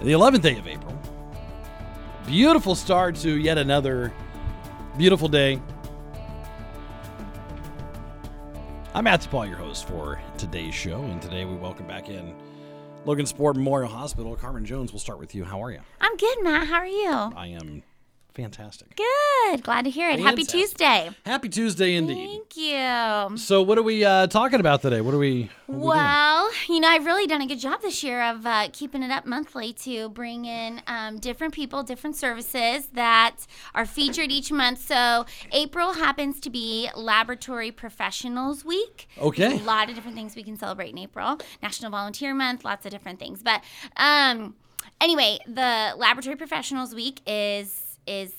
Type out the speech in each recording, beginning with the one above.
the 11th day of April. Beautiful start to yet another beautiful day. I'm Matt Paul, your host for today's show, and today we welcome back in Logansport Memorial Hospital. Carmen Jones, we'll start with you. How are you? I'm good, Matt. How are you? I am fantastic. Good. Glad to hear it. Happy Fantastic. Tuesday. Happy Tuesday indeed. Thank you. So, what are we uh, talking about today? What are we? What are we? Well, you know, I've really done a good job this year of uh, keeping it up monthly to bring in um, different people, different services that are featured each month. So, April happens to be Laboratory Professionals Week. Okay. There's a lot of different things we can celebrate in April. National Volunteer Month, lots of different things. But um, anyway, the Laboratory Professionals Week is is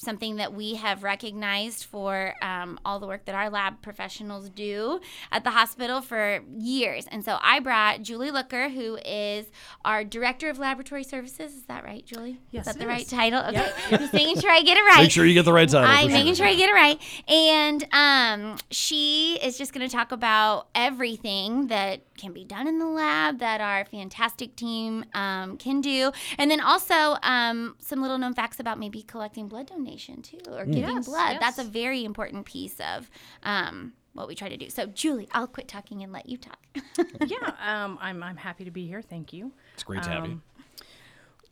something that we have recognized for um, all the work that our lab professionals do at the hospital for years. And so I brought Julie Looker, who is our Director of Laboratory Services. Is that right, Julie? Yes, Is that it the right is. title? Okay. Just making sure I get it right. Make sure you get the right title. I'm for making sure. sure I get it right. And um, she is just going to talk about everything that can be done in the lab that our fantastic team um, can do. And then also um, some little known facts about maybe collecting blood donation too or giving Yes, blood. That's a very important piece of. Um, what we try to do. So, Julie, I'll quit talking and let you talk. yeah, um, I'm, I'm happy to be here. Thank you. It's great to have you. Um,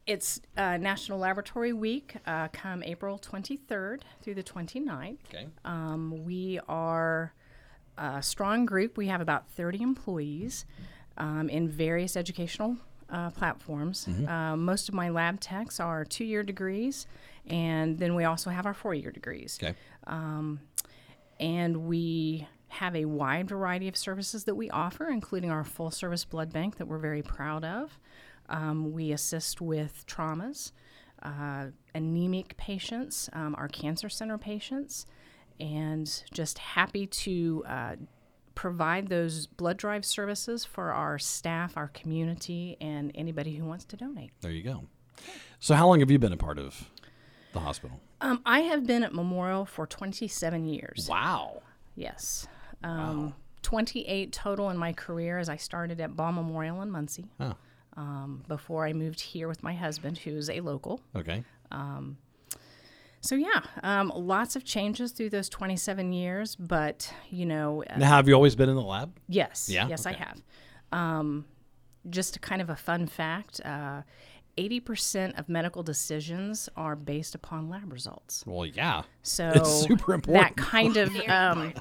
It's uh, National Laboratory Week, uh, come April 23rd through the 29th. Okay. Um, we are a strong group. We have about 30 employees um, in various educational uh, platforms. Uh, most of my lab techs are two year degrees, and then we also have our four year degrees. Okay. and we have a wide variety of services that we offer, including our full service blood bank that we're very proud of. Um, we assist with traumas, uh, anemic patients, um, our cancer center patients, and just happy to uh, provide those blood drive services for our staff, our community, and anybody who wants to donate. There you go. So, how long have you been a part of the hospital? Um, I have been at Memorial for 27 years. Wow. Yes. Um, 28 total in my career as I started at Ball Memorial in Muncie Oh, um, before I moved here with my husband, who's a local. okay. So, yeah, um, lots of changes through those 27 years, but, you know, uh, Now, have you always been in the lab? yes, Yeah? yes, I have. Um, just kind of a fun fact uh, 80% of medical decisions are based upon lab results. Well, yeah. So It's super important. That kind of um,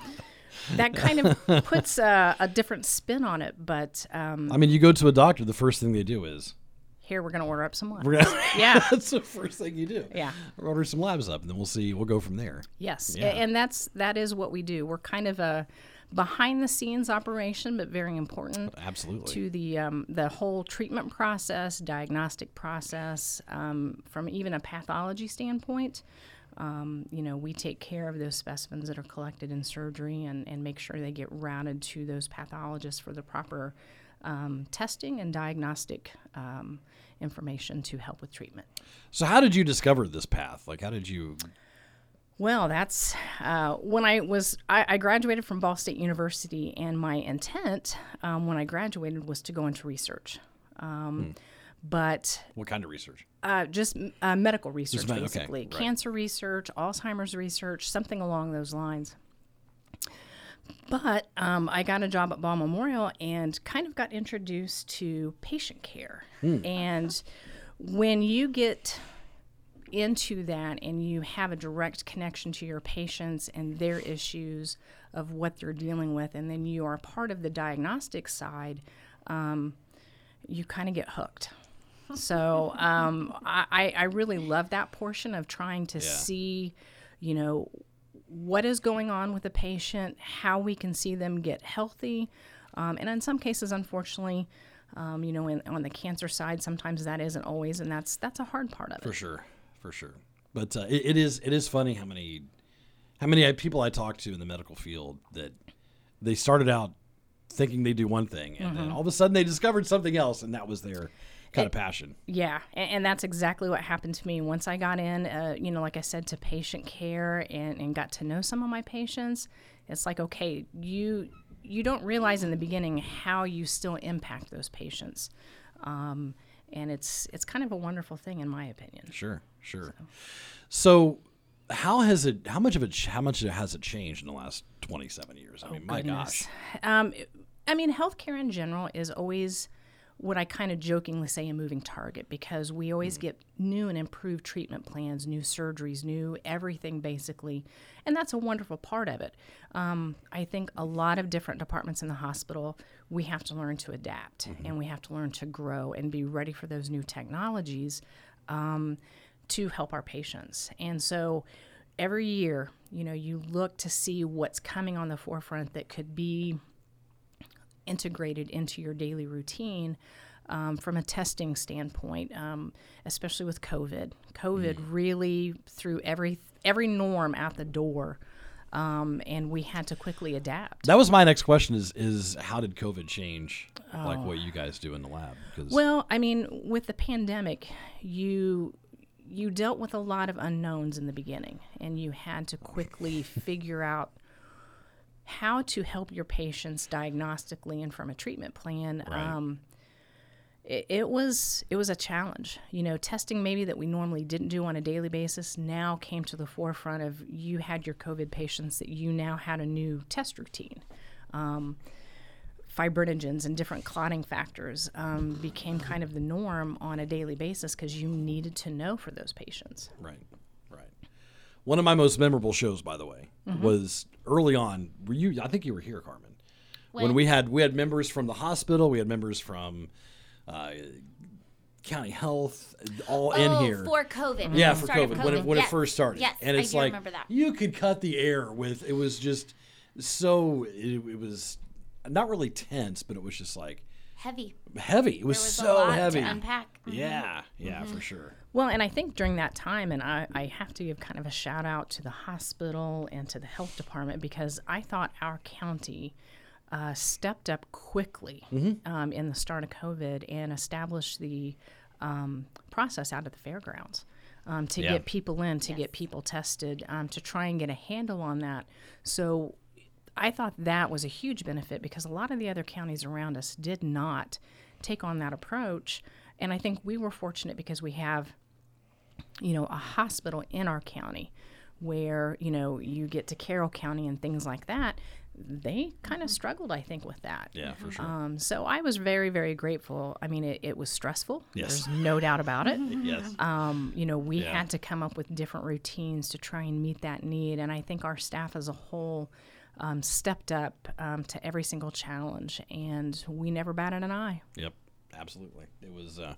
that kind of puts a, a different spin on it. But um, I mean, you go to a doctor, the first thing they do is here we're going to order up some labs. gonna. Yeah. that's the first thing you do. Yeah. Order some labs up, and then we'll see. We'll go from there. Yes, Yeah. and that's that is what we do. We're kind of a behind the scenes operation, but very important Absolutely. to the um, the whole treatment process, diagnostic process, um, from even a pathology standpoint. Um, you know, we take care of those specimens that are collected in surgery and, and make sure they get routed to those pathologists for the proper um, testing and diagnostic um, information to help with treatment. So, how did you discover this path? Like, how did you? Well, that's uh, when I was I, I graduated from Ball State University, and my intent um, when I graduated was to go into research. Um, But What kind of research? uh, just uh, medical research, med- okay, basically right. cancer research, Alzheimer's research, something along those lines. But um, I got a job at Ball Memorial and kind of got introduced to patient care. Hmm. And when you get into that and you have a direct connection to your patients and their issues of what they're dealing with, and then you are part of the diagnostic side, um, you kind of get hooked. So um, I, I I really love that portion of trying to see, you know, what is going on with the patient, how we can see them get healthy, um, and in some cases, unfortunately, Um, you know, in, on the cancer side, sometimes that isn't always, and that's that's a hard part of it. For sure, for sure. But uh, it, it is it is funny how many how many people I talk to in the medical field that they started out thinking they do one thing, and Mm-hmm. then all of a sudden they discovered something else, and that was their kind of passion. Yeah, and, and that's exactly what happened to me. Once I got in, uh, you know, like I said, to patient care and, and got to know some of my patients, it's like, okay, you you don't realize in the beginning how you still impact those patients, um, and it's it's kind of a wonderful thing in my opinion. Sure, sure. So, how has it? How much of it? How much has it changed in the last twenty seven years? I mean, my gosh. Um, I mean, healthcare in general is always what I kind of jokingly say a moving target because we always get new and improved treatment plans, new surgeries, new everything basically. And that's a wonderful part of it. Um, I think a lot of different departments in the hospital, we have to learn to adapt and we have to learn to grow and be ready for those new technologies um, to help our patients. And so every year, you know, you look to see what's coming on the forefront that could be integrated into your daily routine um, from a testing standpoint, um, especially with COVID. COVID really threw every every norm out the door, um, and we had to quickly adapt. That was my next question: is is how did COVID change like what you guys do in the lab? 'Cause- Well, I mean, with the pandemic, you you dealt with a lot of unknowns in the beginning, and you had to quickly figure out how to help your patients diagnostically and from a treatment plan. Um, it, it was it was a challenge. You know, testing maybe that we normally didn't do on a daily basis now came to the forefront of you had your COVID patients that you now had a new test routine. Um, fibrinogens and different clotting factors um, became kind of the norm on a daily basis because you needed to know for those patients. Right, right. One of my most memorable shows, by the way, Mm-hmm. was early on. Were you? I think you were here, Carmen, when, When? we had we had members from the hospital, we had members from uh, county health, all in oh, here. for COVID. yeah, for of COVID, when it when Yes. it first started. Yes, and I it's like remember that. you could cut the air with. It was just so. It, it was not really tense, but it was just like Heavy. heavy. It was, was so a lot heavy. to unpack. Mhm. Yeah, yeah, for sure. Well, and I think during that time, and I, I have to give kind of a shout out to the hospital and to the health department because I thought our county uh, stepped up quickly um, in the start of COVID and established the um, process out at the fairgrounds. Um, to Yeah. get people in, to get people tested, um, to try and get a handle on that. So I thought that was a huge benefit because a lot of the other counties around us did not take on that approach. And I think we were fortunate because we have, you know, a hospital in our county where, you know, you get to Carroll County and things like that. They kind of struggled, I think, with that. Yeah, for sure. Um, so I was very, very grateful. I mean, it, it was stressful. Yes. There's no doubt about it. yes. Um, you know, we Yeah. had to come up with different routines to try and meet that need. And I think our staff as a whole um, stepped up um, to every single challenge, and we never batted an eye. Yep, absolutely. It was uh,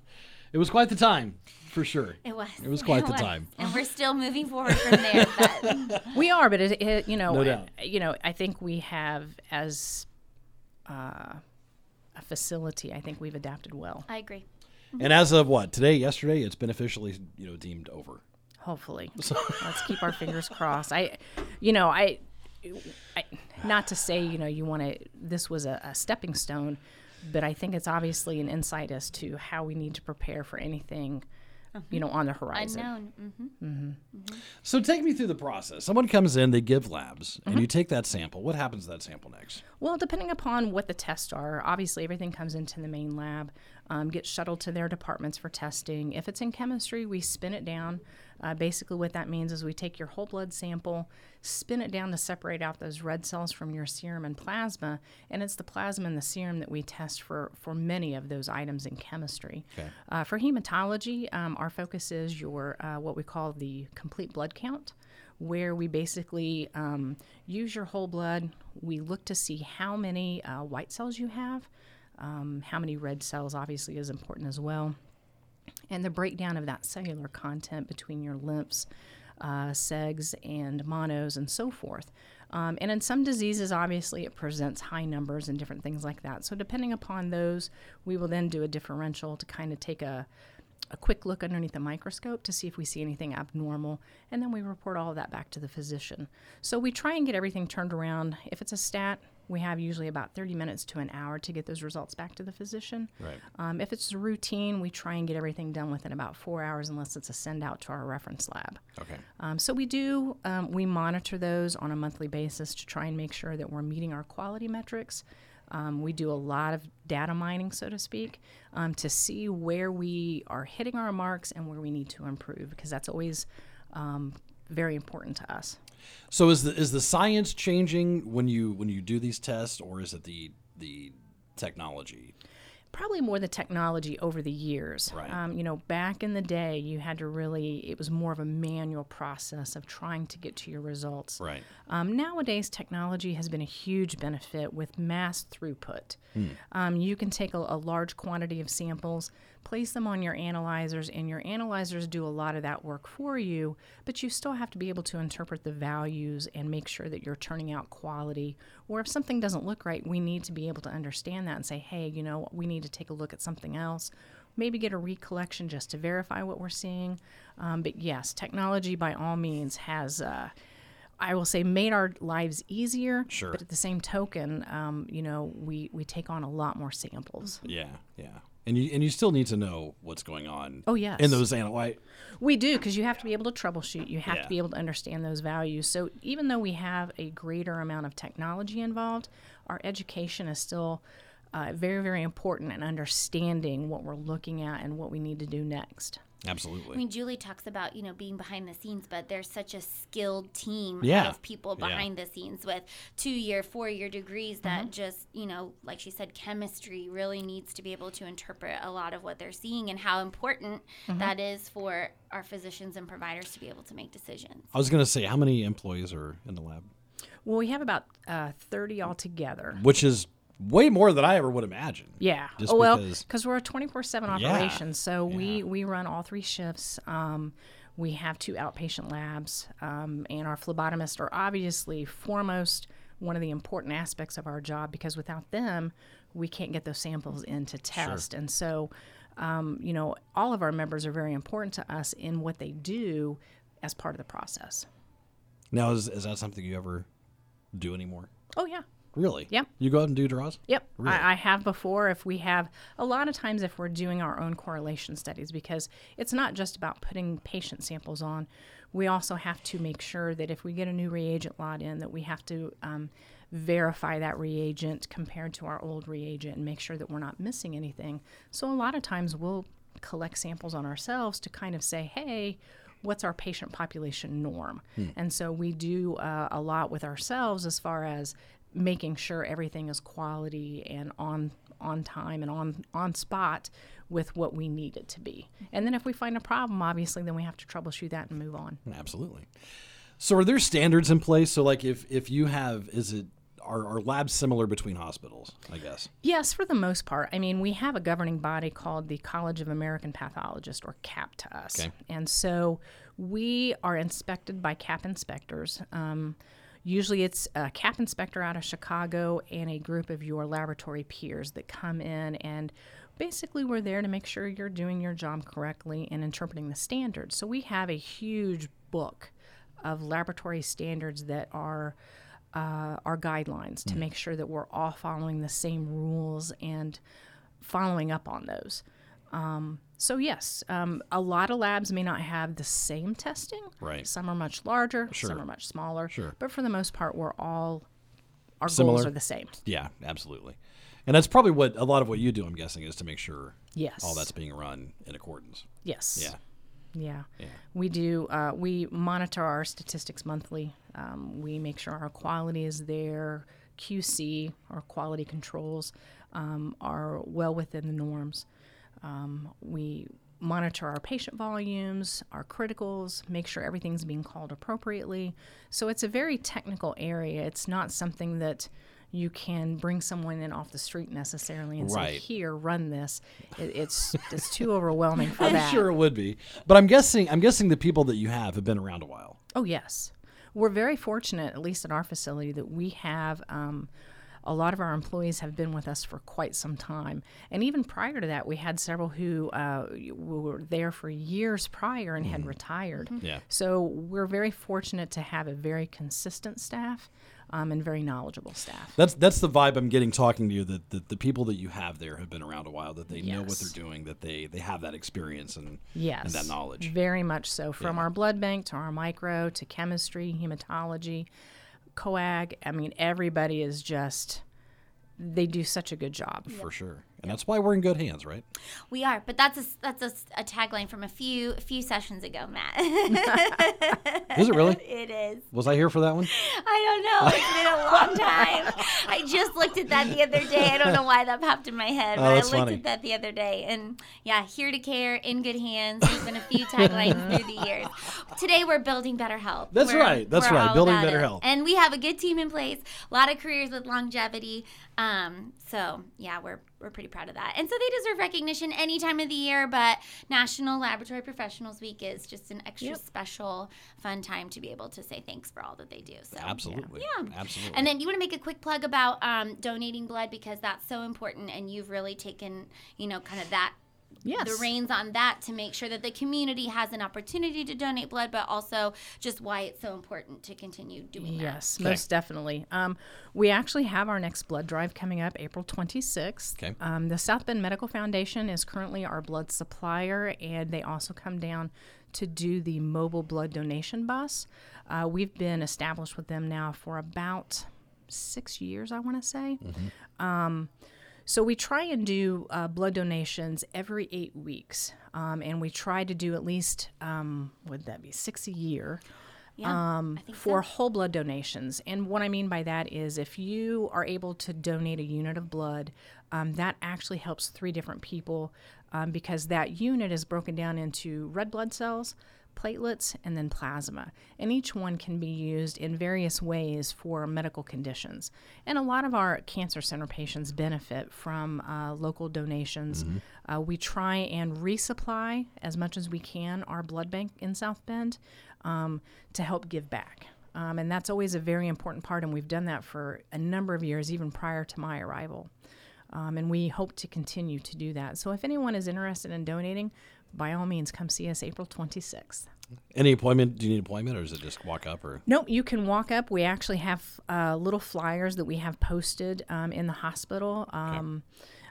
it was quite the time for sure. It was. It was quite the time. And we're still moving forward from there. But We are, but it, it you know, No doubt. you know, I think we have as uh, a facility. I think we've adapted well. I agree. And as of what today, yesterday, it's been officially you know deemed over. Hopefully, let's keep our fingers crossed. I, you know, I, I not to say you know you want to. This was a, a stepping stone, but I think it's obviously an insight as to how we need to prepare for anything, you know, on the horizon. Unknown. hmm So take me through the process. Someone comes in, they give labs, Mm-hmm. and you take that sample. What happens to that sample next? Well, depending upon what the tests are, obviously everything comes into the main lab, um, gets shuttled to their departments for testing. If it's in chemistry, we spin it down. Uh, basically, what that means is we take your whole blood sample, spin it down to separate out those red cells from your serum and plasma, and it's the plasma and the serum that we test for for many of those items in chemistry. Okay. Uh, for hematology, um, our focus is your uh, what we call the complete blood count, where we basically um, use your whole blood. We look to see how many uh, white cells you have, um, how many red cells, obviously, is important as well, and the breakdown of that cellular content between your lymphs, uh, segs, and monos, and so forth. Um, and in some diseases, obviously, it presents high numbers and different things like that. So, depending upon those, we will then do a differential to kind of take a, a quick look underneath the microscope to see if we see anything abnormal, and then we report all of that back to the physician. So, we try and get everything turned around. If it's a stat, we have usually about 30 minutes to an hour to get those results back to the physician. Right. Um, if it's routine, we try and get everything done within about four hours, unless it's a send out to our reference lab. Okay. Um, so we do um, we monitor those on a monthly basis to try and make sure that we're meeting our quality metrics. Um, we do a lot of data mining, so to speak, um, to see where we are hitting our marks and where we need to improve, because that's always um, very important to us. So is the is the science changing when you when you do these tests, or is it the the technology? Probably more the technology over the years. Right. Um, you know, back in the day, you had to really, it was more of a manual process of trying to get to your results. Right. Um, nowadays, technology has been a huge benefit with mass throughput. Um, you can take a, a large quantity of samples, place them on your analyzers, and your analyzers do a lot of that work for you, but you still have to be able to interpret the values and make sure that you're turning out quality. Or if something doesn't look right, we need to be able to understand that and say, hey, you know, we need to take a look at something else. Maybe get a recollection just to verify what we're seeing. Um, but yes, technology by all means has. Uh, I will say made our lives easier. Sure. But at the same token, um, you know, we we take on a lot more samples. Yeah. Yeah. And you and you still need to know what's going on. Oh, yes. In those analyte. We do because you have to be able to troubleshoot. You have Yeah. to be able to understand those values. So even though we have a greater amount of technology involved, our education is still uh, very very important in understanding what we're looking at and what we need to do next. Absolutely. I mean, Julie talks about you know being behind the scenes, but there's such a skilled team Yeah. of people Yeah. behind the scenes with two year, four year degrees that Mm-hmm. just you know, like she said, chemistry really needs to be able to interpret a lot of what they're seeing and how important Mm-hmm. that is for our physicians and providers to be able to make decisions. I was going to say how many employees are in the lab, Well, we have about uh, thirty altogether. which is way more than I ever would imagine. Yeah. Just oh, well, because- we're a 24 7 Yeah. operation. So Yeah. we, we run all three shifts. Um, we have two outpatient labs, um, and our phlebotomists are obviously foremost one of the important aspects of our job because without them, we can't get those samples in to test. And so, um, you know, all of our members are very important to us in what they do as part of the process. Now, is, is that something you ever do anymore? Oh, yeah. Really? Yep. You go out and do draws? Yep, Really? I, I have before. If we have a lot of times, if we're doing our own correlation studies, because it's not just about putting patient samples on, we also have to make sure that if we get a new reagent lot in, that we have to um, verify that reagent compared to our old reagent and make sure that we're not missing anything. So a lot of times we'll collect samples on ourselves to kind of say, hey. What's our patient population norm? And so we do uh, a lot with ourselves as far as making sure everything is quality and on on time and on on spot with what we need it to be. And then if we find a problem, obviously, then we have to troubleshoot that and move on. Absolutely. So, are there standards in place? So, like, if if you have, is it are, are labs similar between hospitals? I guess. Yes, for the most part. I mean, we have a governing body called the College of American Pathologists, or CAP to us. Okay. And so we are inspected by CAP inspectors. Um, usually it's a CAP inspector out of Chicago and a group of your laboratory peers that come in and basically we're there to make sure you're doing your job correctly and interpreting the standards. So we have a huge book of laboratory standards that are uh, our guidelines to make sure that we're all following the same rules and following up on those. Um, so yes, um, a lot of labs may not have the same testing. Right. Some are much larger. Sure. Some are much smaller. Sure. But for the most part, we're all our Similar? goals are the same. Yeah, absolutely. And that's probably what a lot of what you do. I'm guessing is to make sure Yes. all that's being run in accordance. Yes. Yeah. Yeah. Yeah. We do. Uh, we monitor our statistics monthly. Um, we make sure our quality is there. QC, our quality controls, um, are well within the norms. Um, we monitor our patient volumes, our criticals, make sure everything's being called appropriately. So it's a very technical area. It's not something that you can bring someone in off the street necessarily and say, "Here, run this." It, it's it's too overwhelming for I'm that. sure it would be, but I'm guessing I'm guessing the people that you have have been around a while. Oh yes. we're very fortunate, at least at our facility, that we have. Um, a lot of our employees have been with us for quite some time. And even prior to that, we had several who uh, were there for years prior and had retired. Yeah. So we're very fortunate to have a very consistent staff um, and very knowledgeable staff. That's that's the vibe I'm getting talking to you. That the, the people that you have there have been around a while. That they know what they're doing. That they they have that experience and Yes. and that knowledge. Very much so. From our blood bank to our micro to chemistry, hematology, coag. I mean, everybody is just, they do such a good job. for sure. And that's why we're in good hands, right? We are, but that's a that's a, a tagline from a few a few sessions ago, Matt. Is it really? it is. Was I here for that one? I don't know. It's been a long time. I just looked at that the other day. I don't know why that popped in my head, Oh, but I looked funny. at that the other day. And yeah, here to care, in good hands. There's been a few taglines through the years. Today we're building better health. That's We're- right. That's right. Building better it. health. And we have a good team in place. A lot of careers with longevity. Um, so yeah, we're we're pretty proud of that. And so they deserve recognition any time of the year, but National Laboratory Professionals Week is just an extra special fun time to be able to say thanks for all that they do. So Absolutely. yeah. Absolutely. And then you want to make a quick plug about um, donating blood because that's so important, and you've really taken, you know, kind of that Yes. the reins on that to make sure that the community has an opportunity to donate blood, but also just why it's so important to continue doing that. Yes, most definitely. Um, we actually have our next blood drive coming up April 26th. Okay. Um, the South Bend Medical Foundation is currently our blood supplier, and they also come down to do the mobile blood donation bus. Uh, we've been established with them now for about six years, I want to say. Um, so we try and do uh, blood donations every eight weeks, um, and we try to do at least um, would that be six a year Yeah, um, for so. whole blood donations. And what I mean by that is if you are able to donate a unit of blood, um, that actually helps three different people um, because that unit is broken down into red blood cells, platelets, and then plasma. And each one can be used in various ways for medical conditions. And a lot of our cancer center patients benefit from uh, local donations. Uh, we try and resupply as much as we can our blood bank in South Bend um, to help give back. Um, and that's always a very important part, and we've done that for a number of years, even prior to my arrival. Um, and we hope to continue to do that. So if anyone is interested in donating, by all means, come see us April 26th. Any appointment? Do you need an appointment, or is it just walk up? Or Nope, you can walk up. We actually have uh, little flyers that we have posted um, in the hospital. Um,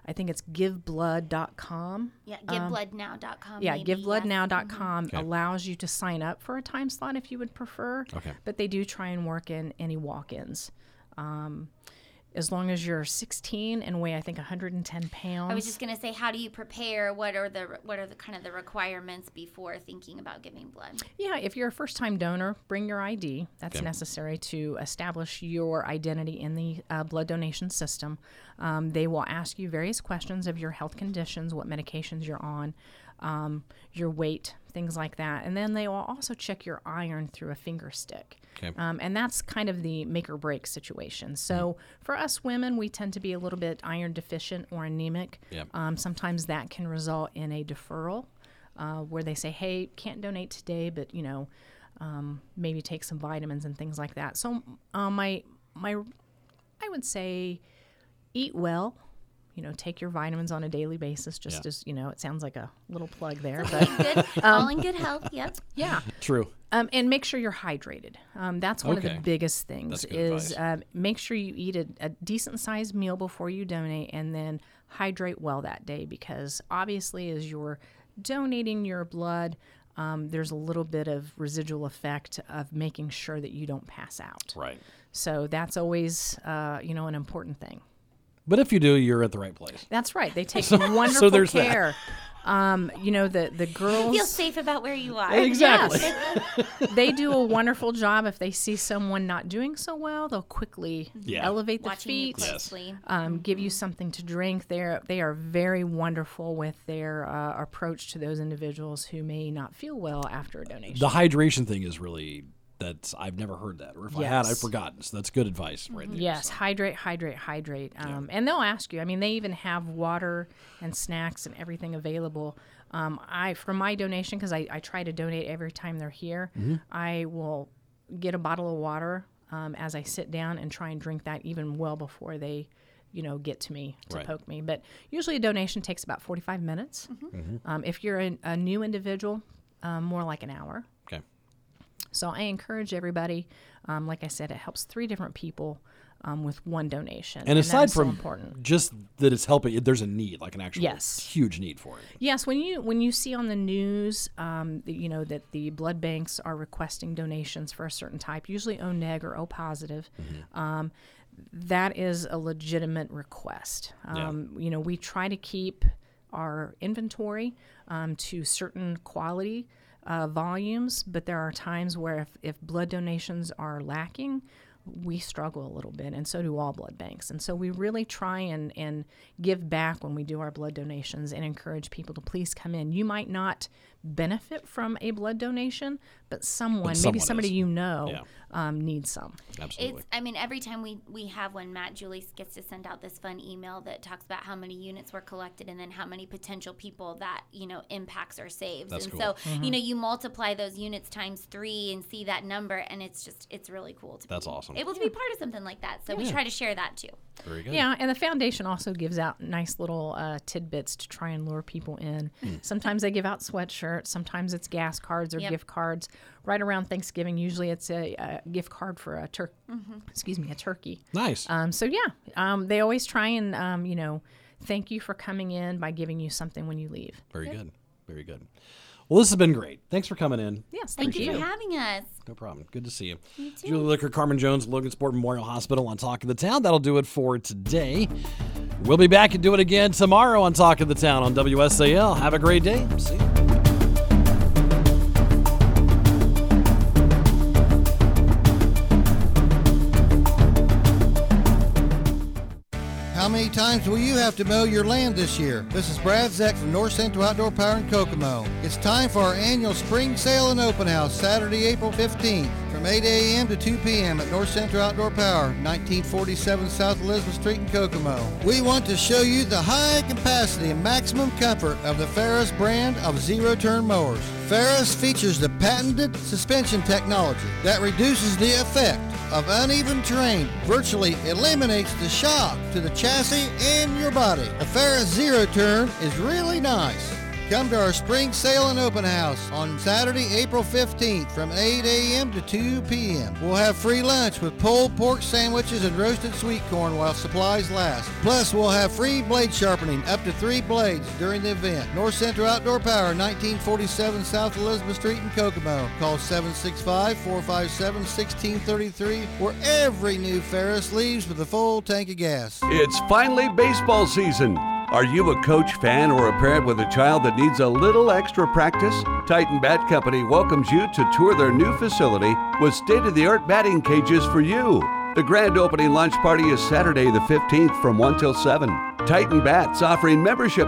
I think it's giveblood.com. Yeah, givebloodnow.com. Yeah, maybe, yes. givebloodnow.com allows you to sign up for a time slot if you would prefer. Okay. But they do try and work in any walk ins. Um, as long as you're 16 and weigh, I think, 110 pounds. I was just gonna say, how do you prepare? What are the what are the kind of the requirements before thinking about giving blood? Yeah, if you're a first time donor, bring your ID. That's necessary to establish your identity in the uh, blood donation system. Um, they will ask you various questions of your health conditions, what medications you're on, um, your weight, things like that. And then they will also check your iron through a finger stick. Okay. Um, and that's kind of the make or break situation. So for us women, we tend to be a little bit iron deficient or anemic. Yeah. Um, sometimes that can result in a deferral uh, where they say, hey, can't donate today, but, you know, um, maybe take some vitamins and things like that. So uh, my, my, I would say eat well. You know, take your vitamins on a daily basis. Just Yeah. as you know, it sounds like a little plug there, but Good, all in good health. Yep. yeah. true. Um, and make sure you're hydrated. Um, that's one of the biggest things. Is advice. um, make sure you eat a, a decent sized meal before you donate, and then hydrate well that day because obviously, as you're donating your blood, um, there's a little bit of residual effect of making sure that you don't pass out. Right. So that's always, uh, you know, an important thing. But if you do, you're at the right place. That's right. They take wonderful there's that. care. Um, you know, the the girls Feel safe about where you are. Exactly. they do a wonderful job. If they see someone not doing so well, they'll quickly Yeah. elevate the Watching you feet, closely. um, give you something to drink. They're they are very wonderful with their uh, approach to those individuals who may not feel well after a donation. The hydration thing is really that's I've never heard that, or if I had, I've forgotten. So that's good advice, right there. Yes, hydrate, hydrate, hydrate. Um, And they'll ask you. I mean, they even have water and snacks and everything available. Um, I for my donation because I, I try to donate every time they're here. Mm-hmm. I will get a bottle of water um, as I sit down and try and drink that even well before they, you know, get to me to Right. poke me. But usually a donation takes about 45 minutes. Mm-hmm. Um, if you're a, a new individual, um, more like an hour. Okay. So I encourage everybody. Um, like I said, it helps three different people um, with one donation. And that aside so from important. just that it's helping, there's a need, like an actual Yes. huge need for it. Yes, when you when you see on the news, um, that, you know that the blood banks are requesting donations for a certain type, usually O neg or O positive. Um, that is a legitimate request. Yeah. Um, You know, we try to keep our inventory um, to certain quality uh, volumes, but there are times where if, if blood donations are lacking, we struggle a little bit, and so do all blood banks. And so we really try and, and give back when we do our blood donations and encourage people to please come in. You might not benefit from a blood donation, but someone, maybe someone somebody is. you know, Yeah. um, needs some. Absolutely. It's. I mean, every time we we have one, Matt Julie gets to send out this fun email that talks about how many units were collected and then how many potential people that you know impacts or saves. That's and cool. so Mm-hmm. you know you multiply those units times three and see that number, and it's just it's really cool to That's be awesome. able to be part of something like that. So we try to share that too. Very good. Yeah, and the foundation also gives out nice little uh, tidbits to try and lure people in. Sometimes they give out sweatshirts, sometimes it's gas cards or Yep. gift cards. Right around Thanksgiving, usually it's a, a gift card for a tur- excuse me, a turkey. Nice. Um, so yeah, um, they always try and um, you know thank you for coming in by giving you something when you leave. Very good. Very good. Well, this has been great. Thanks for coming in. Yes, Thank thank, you you. for having us. No problem. Good to see you. Julie Licker, Carmen Jones, Logansport Memorial Hospital on Talk of the Town. That'll do it for today. We'll be back and do it again tomorrow on Talk of the Town on WSAL. Have a great day. See you. Times will you have to mow your land this year? This is Brad Zeck from North Central Outdoor Power in Kokomo. It's time for our annual spring sale and open house Saturday, April 15th from 8 a.m. to 2 p.m. at North Central Outdoor Power, 1947 South Elizabeth Street in Kokomo. We want to show you the high capacity and maximum comfort of the Ferris brand of zero-turn mowers. Ferris features the patented suspension technology that reduces the effect of uneven terrain virtually eliminates the shock to the chassis and your body. A Ferris Zero Turn is really nice. Come to our spring sale and open house on Saturday, April 15th from 8 a.m. to 2 p.m. We'll have free lunch with pulled pork sandwiches and roasted sweet corn while supplies last. Plus, we'll have free blade sharpening up to three blades during the event. North Central Outdoor Power, 1947 South Elizabeth Street in Kokomo. Call 765-457-1633 where every new Ferris leaves with a full tank of gas. It's finally baseball season. Are you a coach, fan, or a parent with a child that needs a little extra practice? Titan Bat Company welcomes you to tour their new facility with state of the art batting cages for you. The grand opening lunch party is Saturday the 15th from 1 till 7. Titan Bats offering membership